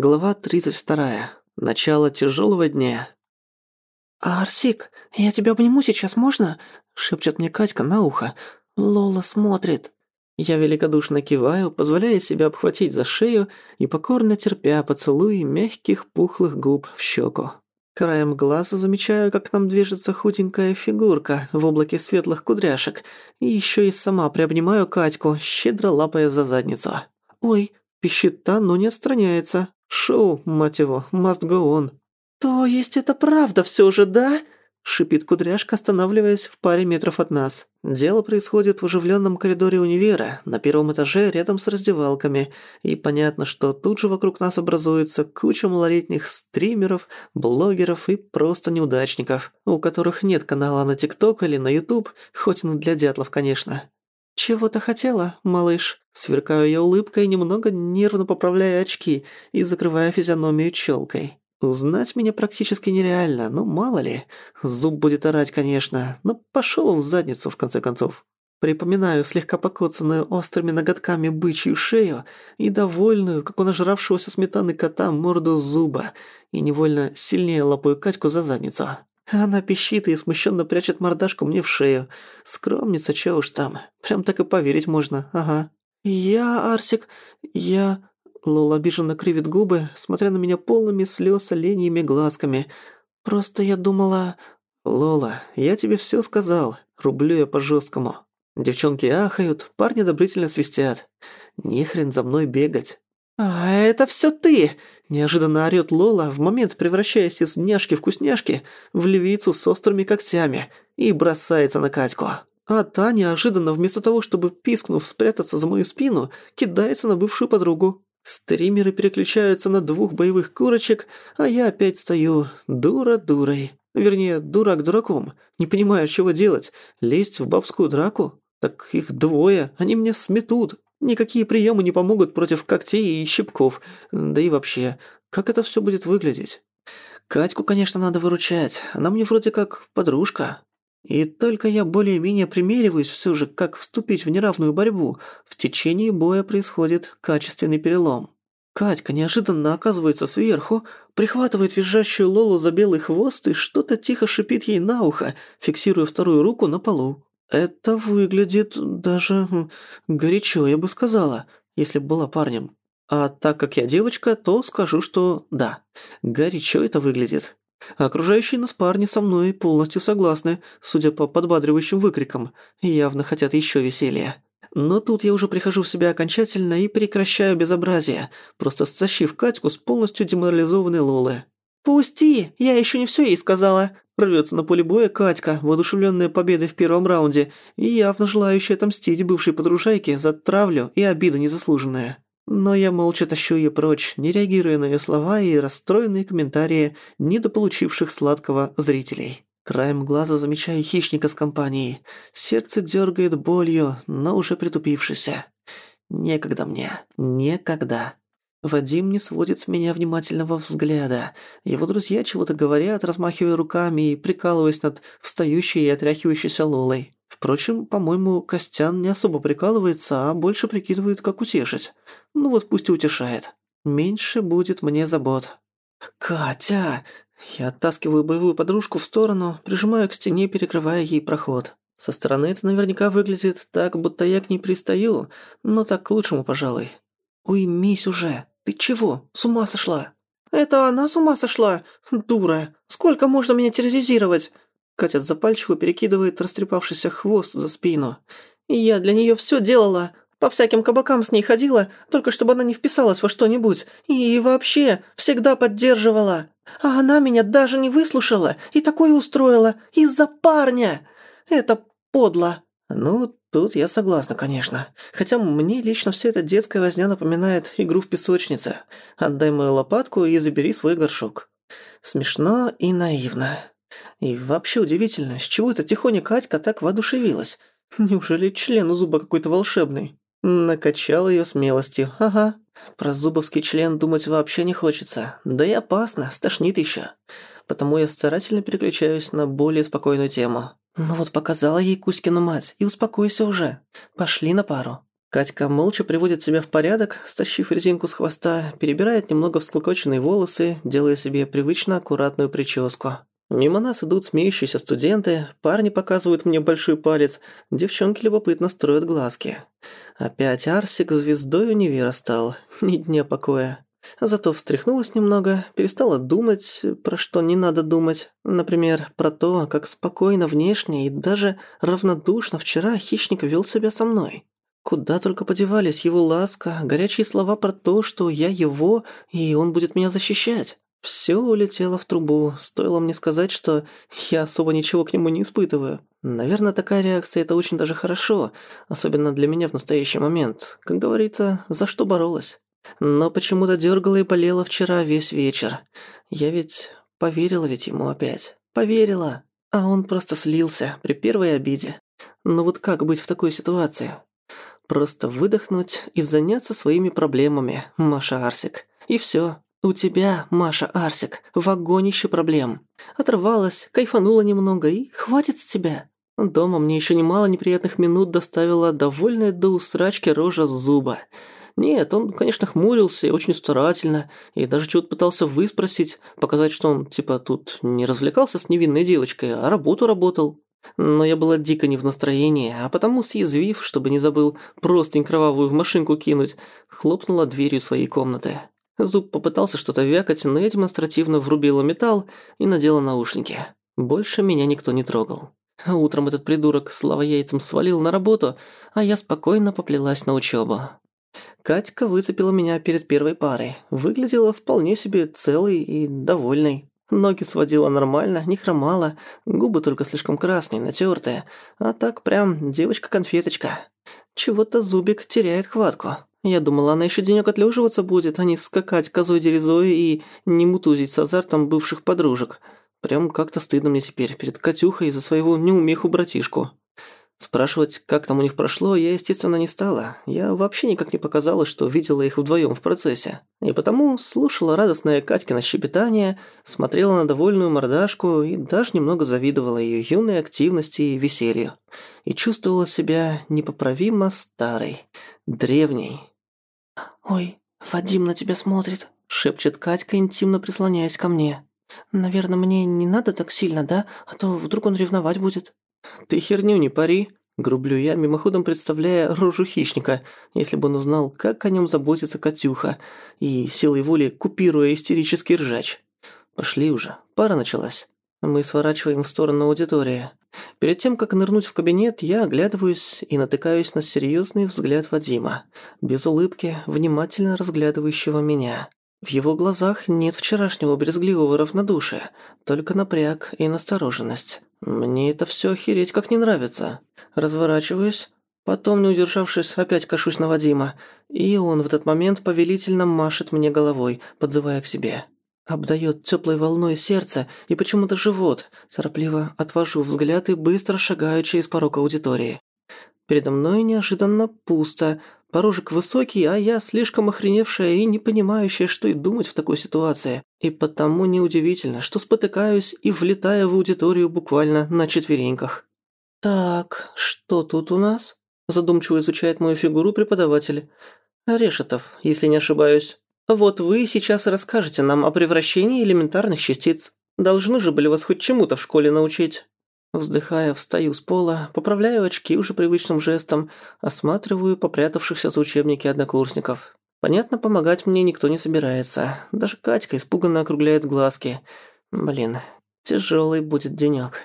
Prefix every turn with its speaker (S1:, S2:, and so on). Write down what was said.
S1: Глава 32. Начало тяжелого дня.
S2: «Арсик, я тебя обниму сейчас, можно?» – шепчет мне Катька на ухо. «Лола смотрит».
S1: Я великодушно киваю, позволяя себя обхватить за шею и покорно терпя поцелуи мягких пухлых губ в щеку. Краем глаза замечаю, как к нам движется худенькая фигурка в облаке светлых кудряшек, и еще и сама приобнимаю Катьку, щедро лапая за задницу. «Ой!» – пищит та, но не отстраняется. «Шоу, мать его, must go on».
S2: «То есть это правда всё же, да?»
S1: Шипит кудряшка, останавливаясь в паре метров от нас. Дело происходит в оживленном коридоре универа, на первом этаже, рядом с раздевалками. И понятно, что тут же вокруг нас образуется куча малолетних стримеров, блогеров и просто неудачников, у которых нет канала на ТикТок или на Ютуб, хоть и для дятлов, конечно. «Чего-то хотела, малыш?» Сверкаю я улыбкой, немного нервно поправляя очки и закрывая физиономию челкой. Узнать меня практически нереально, но мало ли. Зуб будет орать, конечно, но пошёл он в задницу, в конце концов. Припоминаю слегка покоцанную острыми ноготками бычью шею и довольную, как у нажравшегося сметаны кота, морду зуба, и невольно сильнее лапаю Катьку за задницу. Она пищит и смущенно прячет мордашку мне в шею. Скромница, чё уж там. Прям так и поверить можно, ага. «Я, Арсик, я...» Лола обиженно кривит губы, смотря на меня полными слёз оленьими глазками. «Просто я думала...» «Лола, я тебе всё сказал. Рублю я по-жёсткому». Девчонки ахают, парни одобрительно свистят. Не хрен за мной бегать.
S2: «А это всё ты!»
S1: Неожиданно орёт Лола, в момент превращаясь из няшки-вкусняшки в львицу с острыми когтями, и бросается на Катьку. А та неожиданно, вместо того, чтобы, пискнув, спрятаться за мою спину, кидается на бывшую подругу. Стримеры переключаются на двух боевых курочек, а я опять стою, дура дурой. Вернее, дурак дураком. Не понимаю, чего делать. Лезть в бабскую драку? Так их двое, они меня сметут. Никакие приемы не помогут против когтей и щипков. Да и вообще, как это все будет выглядеть? Катьку, конечно, надо выручать. Она мне вроде как подружка. И только я более-менее примериваюсь все же, как вступить в неравную борьбу, в течение боя происходит качественный перелом. Катька неожиданно оказывается сверху, прихватывает визжащую Лолу за белый хвост и что-то тихо шипит ей на ухо, фиксируя вторую руку на полу. Это выглядит даже горячо, я бы сказала, если бы была парнем. А так как я девочка, то скажу, что да, горячо это выглядит. Окружающие нас парни со мной полностью согласны, судя по подбадривающим выкрикам, явно хотят еще веселья. Но тут я уже прихожу в себя окончательно и прекращаю безобразие, просто стащив Катьку с полностью деморализованной Лолы.
S2: «Пусти! Я еще не все ей сказала!»
S1: Рвется на поле боя Катька, воодушевленная победой в первом раунде и явно желающая отомстить бывшей подружайке за травлю и обиду незаслуженная. Но я молча тащу ее прочь, не реагируя на ее слова и расстроенные комментарии недополучивших сладкого зрителей. Краем глаза замечаю хищника с компанией. Сердце дергает болью, но уже притупившееся. Некогда мне. Некогда. Вадим не сводит с меня внимательного взгляда. Его друзья чего-то говорят, размахивая руками и прикалываясь над встающей и отряхивающейся Лолой. Впрочем, по-моему, Костян не особо прикалывается, а больше прикидывает, как утешить. Ну вот пусть утешает. Меньше будет мне забот. «Катя!» Я оттаскиваю боевую подружку в сторону, прижимаю к стене, перекрывая ей проход. Со стороны это наверняка выглядит так, будто я к ней пристаю, но так к лучшему, пожалуй. «Уймись уже! Ты чего? С ума сошла?»
S2: «Это она с ума сошла? Дура! Сколько можно меня терроризировать?»
S1: Катя запальчиво перекидывает растрепавшийся хвост за спину.
S2: «Я для нее все делала. По всяким кабакам с ней ходила, только чтобы она не вписалась во что-нибудь. И вообще, всегда поддерживала. А она меня даже не выслушала и такое устроила. Из-за парня. Это подло».
S1: «Ну, тут я согласна, конечно. Хотя мне лично вся эта детская возня напоминает игру в песочнице. Отдай мою лопатку и забери свой горшок. Смешно и наивно. И вообще удивительно, с чего эта тихоня Катька так воодушевилась? Неужели член у зуба какой-то волшебный? Накачал ее смелостью, ага. Про зубовский член думать вообще не хочется. Да и опасно, стошнит еще. Потому я старательно переключаюсь на более спокойную тему. Ну вот показала ей Кузькину мать, и успокойся уже. Пошли на пару. Катька молча приводит себя в порядок, стащив резинку с хвоста, перебирает немного всклокоченные волосы, делая себе привычно аккуратную прическу. Мимо нас идут смеющиеся студенты, парни показывают мне большой палец, девчонки любопытно строят глазки. Опять Арсик звездой универа стал, ни дня покоя. Зато встряхнулась немного, перестала думать, про что не надо думать. Например, про то, как спокойно внешне и даже равнодушно вчера хищник вел себя со мной. Куда только подевались его ласка, горячие слова про то, что я его, и он будет меня защищать. Всё улетело в трубу, стоило мне сказать, что я особо ничего к нему не испытываю. Наверное, такая реакция – это очень даже хорошо, особенно для меня в настоящий момент. Как говорится, за что боролась. Но почему-то дёргала и болела вчера весь вечер. Я ведь поверила ведь ему опять. Поверила. А он просто слился при первой обиде. Но вот как быть в такой ситуации? Просто выдохнуть и заняться своими проблемами, Маша Арсик. И всё. У тебя, Маша Арсик, вагонище проблем. Оторвалась, кайфанула немного и хватит с тебя. Дома мне ещё немало неприятных минут доставила довольная до усрачки рожа зуба. Нет, он, конечно, хмурился и очень старательно, и даже чего-то пытался выспросить, показать, что он, типа, тут не развлекался с невинной девочкой, а работу работал. Но я была дико не в настроении, а потому, съязвив, чтобы не забыл простень кровавую в машинку кинуть, хлопнула дверью своей комнаты. Зуб попытался что-то вякать, но я демонстративно врубила металл и надела наушники. Больше меня никто не трогал. Утром этот придурок слава яйцам свалил на работу, а я спокойно поплелась на учебу. Катька выцепила меня перед первой парой. Выглядела вполне себе целой и довольной. Ноги сводила нормально, не хромала, губы только слишком красные, натертые, а так прям девочка-конфеточка. Чего-то Зубик теряет хватку. Я думала, она еще денек отлеживаться будет, а не скакать козой дерезой и не мутузить с азартом бывших подружек. Прям как-то стыдно мне теперь перед Катюхой за своего неумеху-братишку. Спрашивать, как там у них прошло, я, естественно, не стала. Я вообще никак не показала, что видела их вдвоем в процессе. И потому слушала радостное Катькино щебетание, смотрела на довольную мордашку и даже немного завидовала ее юной активности и веселью. И чувствовала себя непоправимо старой, древней. «Ой, Вадим на тебя смотрит», — шепчет Катька, интимно прислоняясь ко мне. «Наверное, мне не надо так сильно, да? А то вдруг он ревновать будет». «Ты херню не пари», — грублю я, мимоходом представляя рожу хищника, если бы он узнал, как о нем заботится Катюха, и силой воли купируя истерический ржач. «Пошли уже, пара началась». Мы сворачиваем в сторону аудитории. Перед тем, как нырнуть в кабинет, я оглядываюсь и натыкаюсь на серьезный взгляд Вадима, без улыбки, внимательно разглядывающего меня. В его глазах нет вчерашнего брезгливого равнодушия, только напряг и настороженность. Мне это все охереть как не нравится. Разворачиваюсь, потом, не удержавшись, опять кашусь на Вадима, и он в этот момент повелительно машет мне головой, подзывая к себе. Обдает теплой волной сердце и почему-то живот. Торопливо отвожу взгляд и быстро шагаю через порог аудитории. Передо мной неожиданно пусто, Порожек высокий, а я слишком охреневшая и не понимающая, что и думать в такой ситуации. И потому неудивительно, что спотыкаюсь и влетаю в аудиторию буквально на четвереньках. «Так, что тут у нас?» Задумчиво изучает мою фигуру преподаватель. «Решетов, если не ошибаюсь. Вот вы сейчас расскажете нам о превращении элементарных частиц. Должны же были вас хоть чему-то в школе научить». Вздыхая, встаю с пола, поправляю очки уже привычным жестом, осматриваю попрятавшихся за учебники однокурсников. Понятно, помогать мне никто не собирается. Даже Катька испуганно округляет глазки. Блин, тяжелый будет денёк.